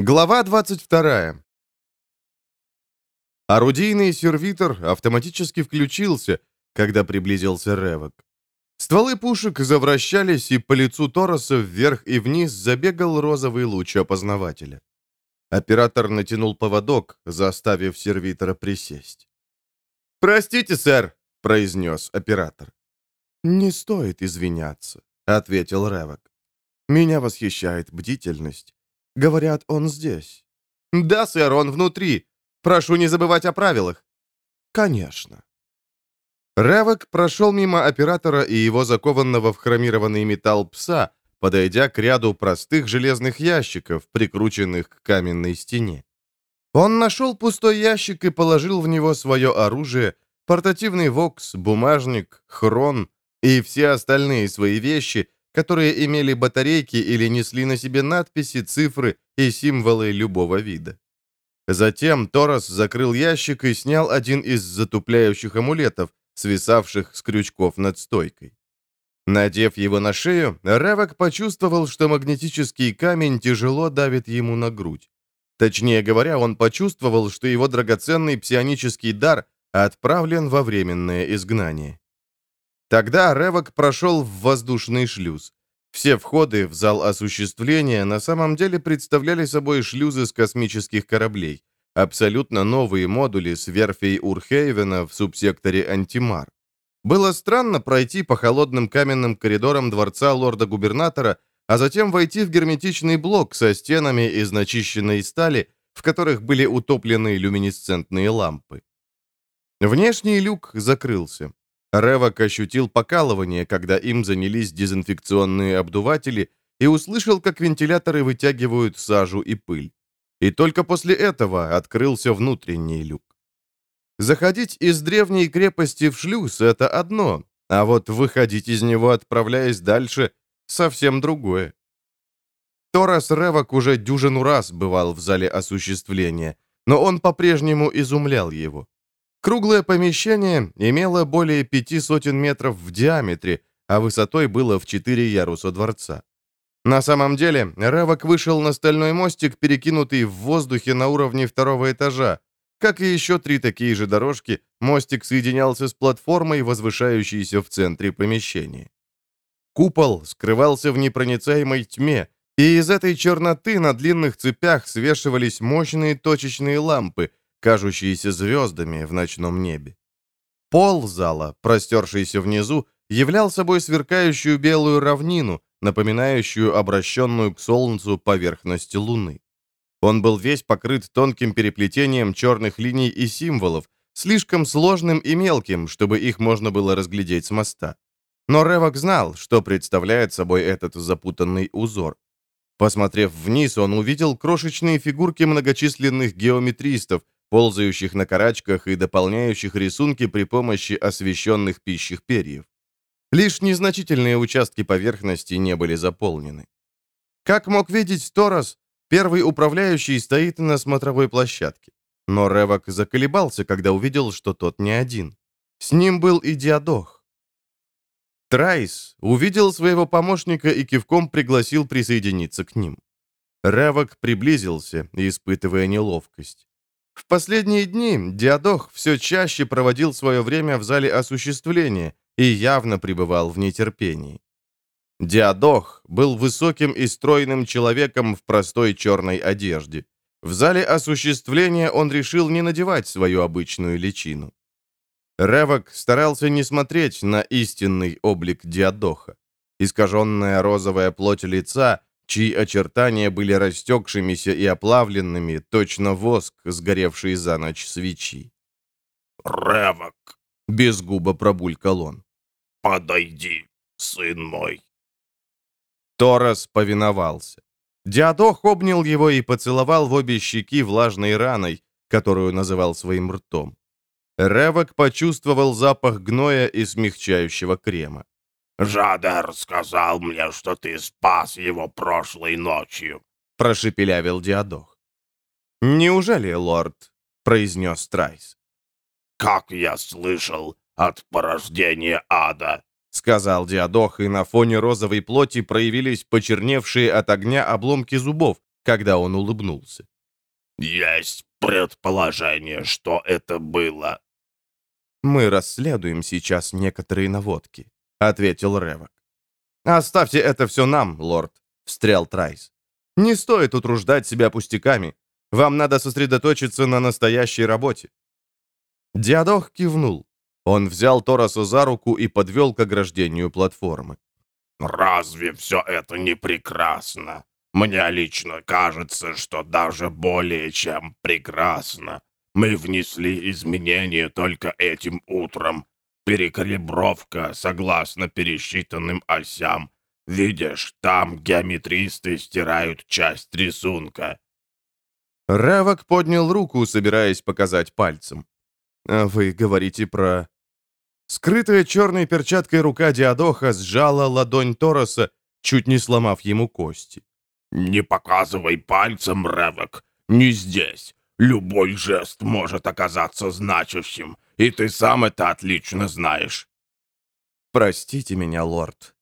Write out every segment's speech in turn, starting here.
Глава 22. Орудийный сервитор автоматически включился, когда приблизился Ревок. Стволы пушек завращались, и по лицу Тороса вверх и вниз забегал розовый луч опознавателя. Оператор натянул поводок, заставив сервитора присесть. «Простите, сэр», — произнес оператор. «Не стоит извиняться», — ответил Ревок. «Меня восхищает бдительность. Говорят, он здесь». «Да, сэр, он внутри. Прошу не забывать о правилах». «Конечно». Ревок прошел мимо оператора и его закованного в хромированный металл пса, подойдя к ряду простых железных ящиков, прикрученных к каменной стене. Он нашел пустой ящик и положил в него свое оружие, портативный вокс, бумажник, хрон и все остальные свои вещи, которые имели батарейки или несли на себе надписи, цифры и символы любого вида. Затем Торос закрыл ящик и снял один из затупляющих амулетов, свисавших с крючков над стойкой. Надев его на шею, Ревок почувствовал, что магнетический камень тяжело давит ему на грудь. Точнее говоря, он почувствовал, что его драгоценный псионический дар отправлен во временное изгнание. Тогда Ревок прошел в воздушный шлюз. Все входы в зал осуществления на самом деле представляли собой шлюзы с космических кораблей, абсолютно новые модули с верфей Урхейвена в субсекторе Антимар. Было странно пройти по холодным каменным коридорам дворца лорда-губернатора, а затем войти в герметичный блок со стенами из начищенной стали, в которых были утоплены люминесцентные лампы. Внешний люк закрылся. Ревок ощутил покалывание, когда им занялись дезинфекционные обдуватели, и услышал, как вентиляторы вытягивают сажу и пыль. И только после этого открылся внутренний люк. Заходить из древней крепости в шлюз — это одно, а вот выходить из него, отправляясь дальше, совсем другое. Торас Ревок уже дюжину раз бывал в зале осуществления, но он по-прежнему изумлял его. Круглое помещение имело более пяти сотен метров в диаметре, а высотой было в четыре яруса дворца. На самом деле, Ревок вышел на стальной мостик, перекинутый в воздухе на уровне второго этажа. Как и еще три такие же дорожки, мостик соединялся с платформой, возвышающейся в центре помещения. Купол скрывался в непроницаемой тьме, и из этой черноты на длинных цепях свешивались мощные точечные лампы, кажущиеся звездами в ночном небе. Пол зала, простершийся внизу, являл собой сверкающую белую равнину, напоминающую обращенную к Солнцу поверхность Луны. Он был весь покрыт тонким переплетением черных линий и символов, слишком сложным и мелким, чтобы их можно было разглядеть с моста. Но Ревок знал, что представляет собой этот запутанный узор. Посмотрев вниз, он увидел крошечные фигурки многочисленных геометристов, ползающих на карачках и дополняющих рисунки при помощи освещенных пищих перьев. Лишь незначительные участки поверхности не были заполнены. Как мог видеть Торос, первый управляющий стоит на смотровой площадке. Но Ревок заколебался, когда увидел, что тот не один. С ним был и Диадох. Трайс увидел своего помощника и кивком пригласил присоединиться к ним. Ревок приблизился, испытывая неловкость. В последние дни Диадох все чаще проводил свое время в зале осуществления и явно пребывал в нетерпении. Диадох был высоким и стройным человеком в простой черной одежде. В зале осуществления он решил не надевать свою обычную личину. Ревок старался не смотреть на истинный облик Диадоха. Искаженная розовая плоть лица чьи очертания были растекшимися и оплавленными, точно воск, сгоревший за ночь свечи. «Ревок!» — без губа пробулькал он. «Подойди, сын мой!» Торос повиновался. Диадох обнял его и поцеловал в обе щеки влажной раной, которую называл своим ртом. Ревок почувствовал запах гноя и смягчающего крема. «Жадер сказал мне, что ты спас его прошлой ночью», — прошепелявил Диадох. «Неужели, лорд?» — произнес Трайс. «Как я слышал, от порождения ада», — сказал Диадох, и на фоне розовой плоти проявились почерневшие от огня обломки зубов, когда он улыбнулся. «Есть предположение, что это было». «Мы расследуем сейчас некоторые наводки», — ответил Ревок. «Оставьте это все нам, лорд», — встрял Трайс. «Не стоит утруждать себя пустяками. Вам надо сосредоточиться на настоящей работе». Диадох кивнул. Он взял Тораса за руку и подвел к ограждению платформы. «Разве все это не прекрасно? Мне лично кажется, что даже более чем прекрасно. Мы внесли изменения только этим утром. Перекалибровка согласно пересчитанным осям. Видишь, там геометристы стирают часть рисунка». Ревок поднял руку, собираясь показать пальцем. «А «Вы говорите про...» Скрытая черной перчаткой рука Диадоха сжала ладонь Тороса, чуть не сломав ему кости. «Не показывай пальцем, Ревок, не здесь. Любой жест может оказаться значащим, и ты сам это отлично знаешь». «Простите меня, лорд».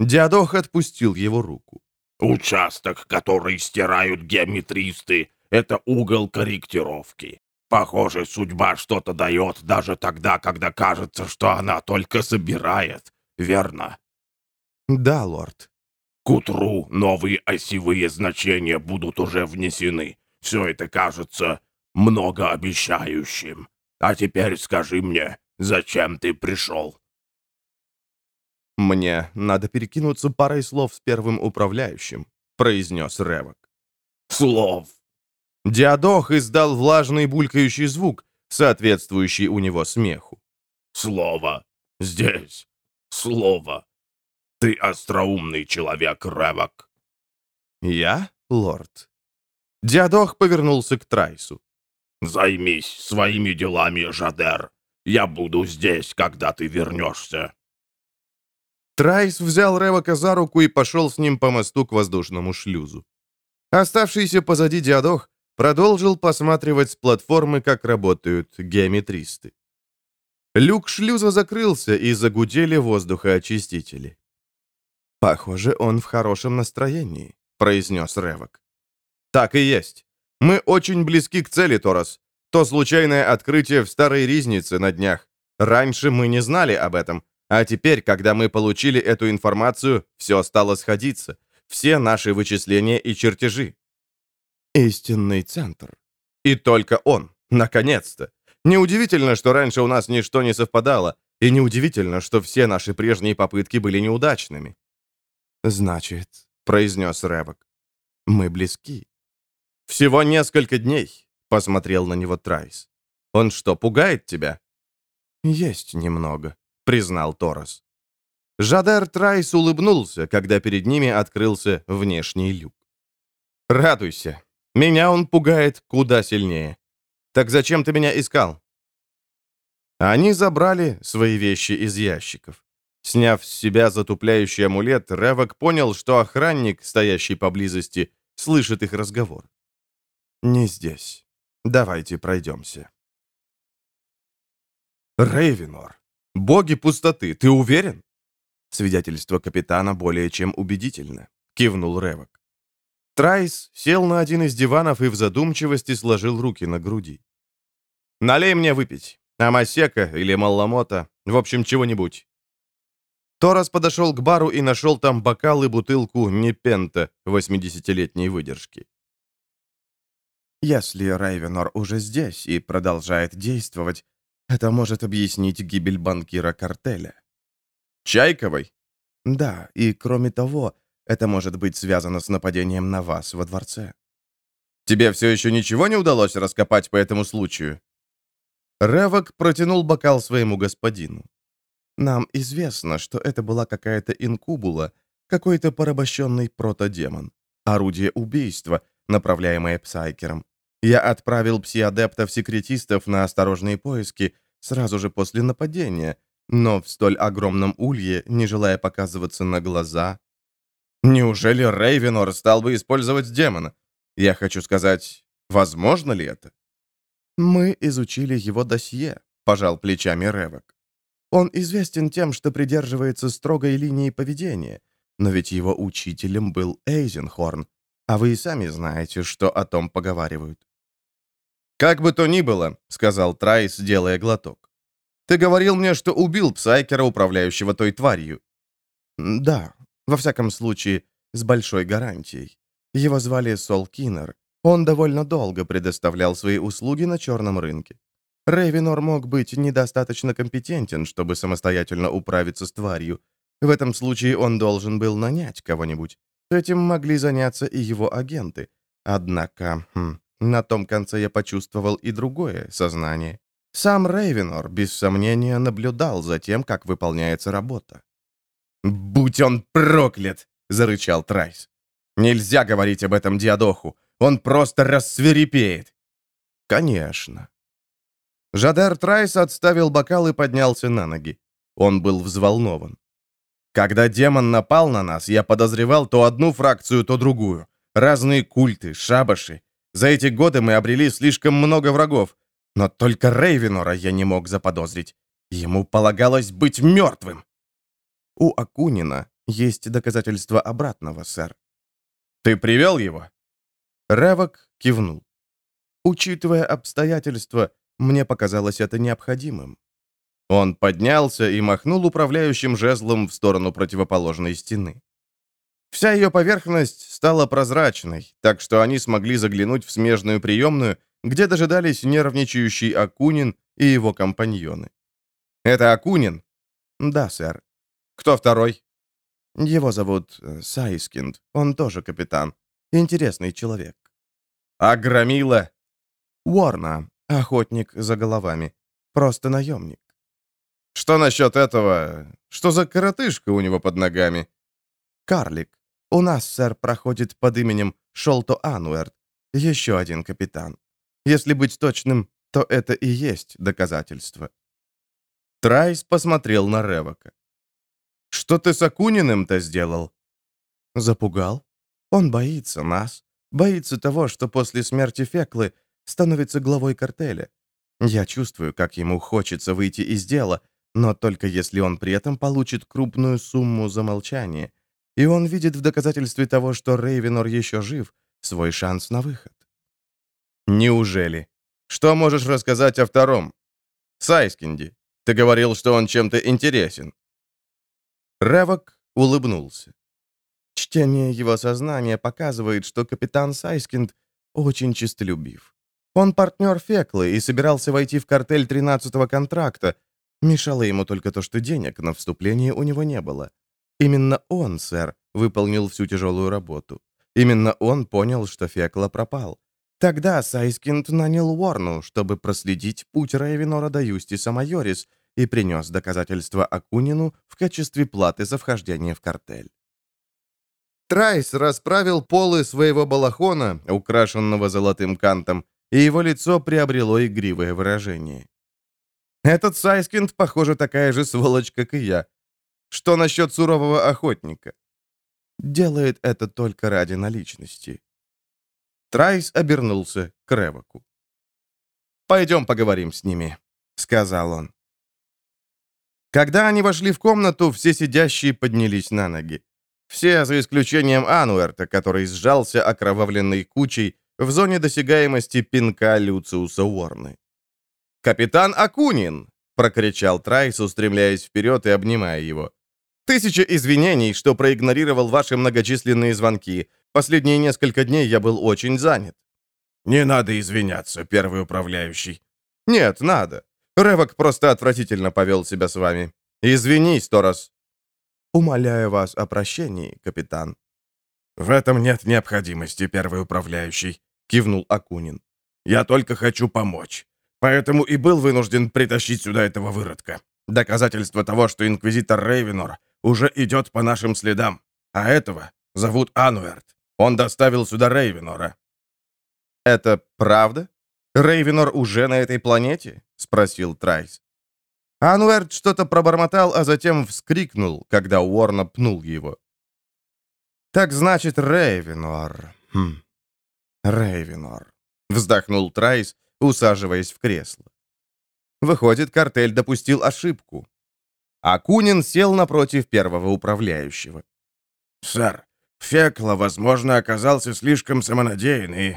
Диадох отпустил его руку. «Участок, который стирают геометристы, это угол корректировки. Похоже, судьба что-то дает даже тогда, когда кажется, что она только собирает, верно?» «Да, лорд». К утру новые осевые значения будут уже внесены. Все это кажется многообещающим. А теперь скажи мне, зачем ты пришел?» «Мне надо перекинуться парой слов с первым управляющим», — произнес Ревок. «Слов!» Диадох издал влажный булькающий звук, соответствующий у него смеху. «Слово! Здесь! Слово! Ты остроумный человек, Ревок. Я, лорд? Диадох повернулся к Трайсу. Займись своими делами, Жадер. Я буду здесь, когда ты вернешься. Трайс взял Ревока за руку и пошел с ним по мосту к воздушному шлюзу. Оставшийся позади Диадох продолжил посматривать с платформы, как работают геометристы. Люк шлюза закрылся, и загудели воздухоочистители. «Похоже, он в хорошем настроении», — произнес Ревок. «Так и есть. Мы очень близки к цели, Торос. То случайное открытие в Старой Ризнице на днях. Раньше мы не знали об этом, а теперь, когда мы получили эту информацию, все стало сходиться. Все наши вычисления и чертежи». «Истинный центр. И только он. Наконец-то. Неудивительно, что раньше у нас ничто не совпадало, и неудивительно, что все наши прежние попытки были неудачными. «Значит», — произнес Ревок, — «мы близки». «Всего несколько дней», — посмотрел на него Трайс. «Он что, пугает тебя?» «Есть немного», — признал Торос. Жадер Трайс улыбнулся, когда перед ними открылся внешний люк. «Радуйся. Меня он пугает куда сильнее. Так зачем ты меня искал?» Они забрали свои вещи из ящиков. Сняв с себя затупляющий амулет, Ревок понял, что охранник, стоящий поблизости, слышит их разговор. «Не здесь. Давайте пройдемся». «Рейвенор, боги пустоты, ты уверен?» Свидетельство капитана более чем убедительно, кивнул Ревок. Трайс сел на один из диванов и в задумчивости сложил руки на груди. «Налей мне выпить. Амасека или Малламота. В общем, чего-нибудь. Торос подошел к бару и нашел там бокал и бутылку Непента 80-летней выдержки. Если Райвенор уже здесь и продолжает действовать, это может объяснить гибель банкира картеля. Чайковой? Да, и кроме того, это может быть связано с нападением на вас во дворце. Тебе все еще ничего не удалось раскопать по этому случаю? Ревок протянул бокал своему господину. Нам известно, что это была какая-то инкубула, какой-то порабощенный протодемон. Орудие убийства, направляемое Псайкером. Я отправил пси-адептов-секретистов на осторожные поиски сразу же после нападения, но в столь огромном улье, не желая показываться на глаза... Неужели Рейвенор стал бы использовать демона? Я хочу сказать, возможно ли это? Мы изучили его досье, пожал плечами Ревок. Он известен тем, что придерживается строгой линии поведения, но ведь его учителем был Эйзенхорн. А вы и сами знаете, что о том поговаривают. «Как бы то ни было», — сказал Трайс, делая глоток. «Ты говорил мне, что убил Псайкера, управляющего той тварью». «Да, во всяком случае, с большой гарантией. Его звали Сол Киннер. Он довольно долго предоставлял свои услуги на черном рынке. Рейвенор мог быть недостаточно компетентен, чтобы самостоятельно управиться с тварью. В этом случае он должен был нанять кого-нибудь. Этим могли заняться и его агенты. Однако, хм, на том конце я почувствовал и другое сознание. Сам Рейвенор, без сомнения, наблюдал за тем, как выполняется работа. «Будь он проклят!» — зарычал Трайс. «Нельзя говорить об этом Диадоху. Он просто рассверепеет». «Конечно. Жадар Трайс отставил бокал и поднялся на ноги. Он был взволнован. Когда демон напал на нас, я подозревал то одну фракцию, то другую. Разные культы, шабаши. За эти годы мы обрели слишком много врагов. Но только Рейвенора я не мог заподозрить. Ему полагалось быть мертвым. У Акунина есть доказательства обратного, сэр. Ты привел его? Ревок кивнул. Учитывая обстоятельства, мне показалось это необходимым. Он поднялся и махнул управляющим жезлом в сторону противоположной стены. Вся ее поверхность стала прозрачной, так что они смогли заглянуть в смежную приемную, где дожидались нервничающий Акунин и его компаньоны. «Это Акунин?» «Да, сэр». «Кто второй?» «Его зовут э, Сайскинд. Он тоже капитан. Интересный человек». «А Громила?» «Уорна. Охотник за головами. Просто наемник. Что насчет этого? Что за коротышка у него под ногами? Карлик. У нас, сэр, проходит под именем Шолто Ануэрт. Еще один капитан. Если быть точным, то это и есть доказательство. Трайс посмотрел на Ревока. «Что ты с Акуниным-то сделал?» «Запугал. Он боится нас. Боится того, что после смерти Феклы становится главой картеля. Я чувствую, как ему хочется выйти из дела, но только если он при этом получит крупную сумму за молчание. И он видит в доказательстве того, что Рейвенор еще жив, свой шанс на выход. Неужели? Что можешь рассказать о втором? Сайскинди. Ты говорил, что он чем-то интересен. Ревок улыбнулся. Чтение его сознания показывает, что капитан Сайскинд очень честолюбив. Он партнер Феклы и собирался войти в картель 13-го контракта. Мешало ему только то, что денег на вступление у него не было. Именно он, сэр, выполнил всю тяжелую работу. Именно он понял, что Фекла пропал. Тогда Сайскинд нанял Уорну, чтобы проследить путь Рейвенора до Юстиса Майорис и принес доказательства Акунину в качестве платы за вхождение в картель. Трайс расправил полы своего балахона, украшенного золотым кантом, и его лицо приобрело игривое выражение. «Этот Сайскинд, похоже, такая же сволочь, как и я. Что насчет сурового охотника?» «Делает это только ради наличности». Трайс обернулся к Ревоку. «Пойдем поговорим с ними», — сказал он. Когда они вошли в комнату, все сидящие поднялись на ноги. Все, за исключением Ануэрта, который сжался окровавленной кучей, в зоне досягаемости пинка Люциуса Уорны. «Капитан Акунин!» — прокричал Трайс, устремляясь вперед и обнимая его. «Тысяча извинений, что проигнорировал ваши многочисленные звонки. Последние несколько дней я был очень занят». «Не надо извиняться, первый управляющий». «Нет, надо. Ревок просто отвратительно повел себя с вами. Извинись, Торос». «Умоляю вас о прощении, капитан». «В этом нет необходимости, первый управляющий. — кивнул Акунин. «Я только хочу помочь. Поэтому и был вынужден притащить сюда этого выродка. Доказательство того, что инквизитор Рейвенор уже идет по нашим следам. А этого зовут Ануэрт. Он доставил сюда Рейвенора». «Это правда? Рейвенор уже на этой планете?» — спросил Трайс. Ануэрт что-то пробормотал, а затем вскрикнул, когда Уорна пнул его. «Так значит, Рейвенор. Хм. Рейвенор», — вздохнул Трайс, усаживаясь в кресло. Выходит, картель допустил ошибку. Акунин сел напротив первого управляющего. «Сэр, Фекла, возможно, оказался слишком самонадеян и...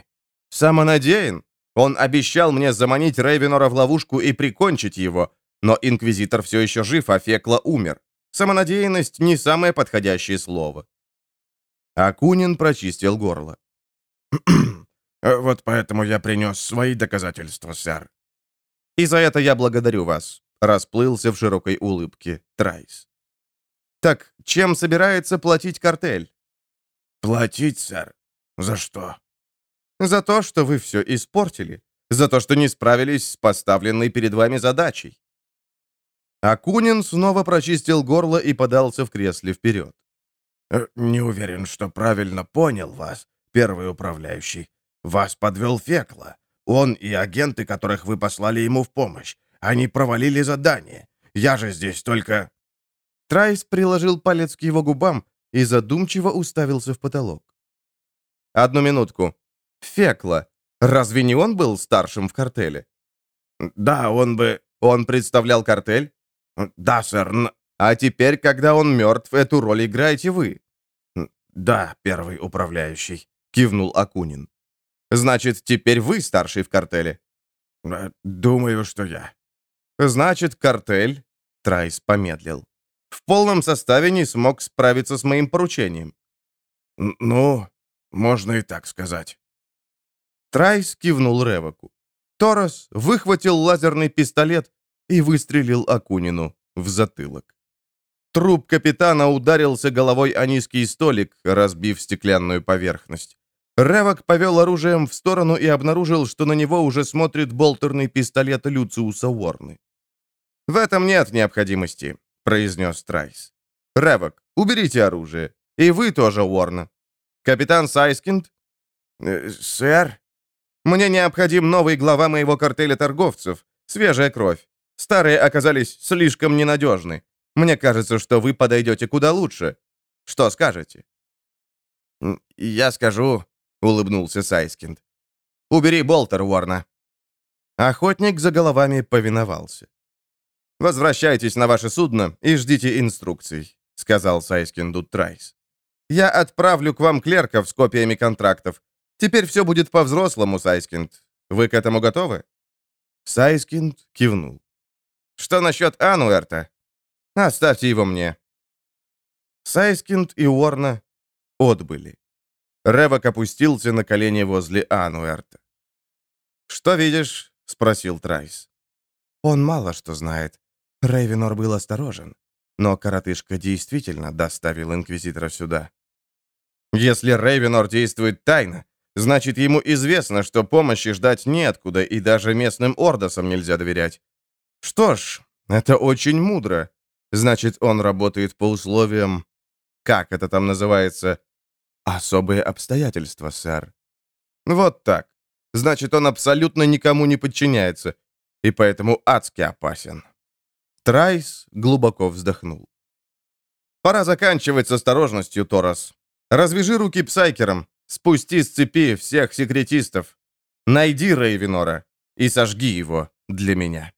Самонадеян? Он обещал мне заманить Рейвенора в ловушку и прикончить его, но Инквизитор все еще жив, а Фекла умер. Самонадеянность — не самое подходящее слово. Акунин прочистил горло. «Вот поэтому я принес свои доказательства, сэр». «И за это я благодарю вас», — расплылся в широкой улыбке Трайс. «Так чем собирается платить картель?» «Платить, сэр? За что?» «За то, что вы все испортили. За то, что не справились с поставленной перед вами задачей». Акунин снова прочистил горло и подался в кресле вперед. Э, «Не уверен, что правильно понял вас, первый управляющий. Вас подвел Фекла. Он и агенты, которых вы послали ему в помощь. Они провалили задание. Я же здесь только...» Трайс приложил палец к его губам и задумчиво уставился в потолок. «Одну минутку. Фекла. Разве не он был старшим в картеле?» «Да, он бы...» «Он представлял картель?» «Да, сэр, а теперь, когда он мертв, эту роль играете вы». «Да, первый управляющий», — кивнул Акунин. «Значит, теперь вы старший в картеле?» э, «Думаю, что я». «Значит, картель...» — Трайс помедлил. «В полном составе не смог справиться с моим поручением». «Ну, можно и так сказать». Трайс кивнул Ревоку. Торос выхватил лазерный пистолет и выстрелил Акунину в затылок. Труп капитана ударился головой о низкий столик, разбив стеклянную поверхность. Ревок повел оружием в сторону и обнаружил, что на него уже смотрит болтерный пистолет Люциуса Уорны. «В этом нет необходимости», — произнес Трайс. «Ревок, уберите оружие. И вы тоже, Уорна. Капитан Сайскинд?» э, «Сэр?» «Мне необходим новый глава моего картеля торговцев. Свежая кровь. Старые оказались слишком ненадежны. Мне кажется, что вы подойдете куда лучше. Что скажете?» «Я скажу», — улыбнулся Сайскинд. «Убери болтер, Уорна». Охотник за головами повиновался. «Возвращайтесь на ваше судно и ждите инструкций», — сказал Сайскинду Трайс. «Я отправлю к вам клерков с копиями контрактов. Теперь все будет по-взрослому, Сайскинд. Вы к этому готовы?» Сайскинд кивнул. «Что насчет Ануэрта?» Оставьте его мне». Сайскинд и Уорна отбыли. Ревок опустился на колени возле Ануэрта. «Что видишь?» — спросил Трайс. «Он мало что знает. Рейвенор был осторожен, но коротышка действительно доставил Инквизитора сюда». «Если Рейвенор действует тайно, значит, ему известно, что помощи ждать неоткуда, и даже местным ордосам нельзя доверять. Что ж, это очень мудро. Значит, он работает по условиям... Как это там называется? Особые обстоятельства, сэр. Вот так. Значит, он абсолютно никому не подчиняется, и поэтому адски опасен. Трайс глубоко вздохнул. «Пора заканчивать с осторожностью, Торос. Развяжи руки псайкером, спусти с цепи всех секретистов, найди Рейвенора и сожги его для меня».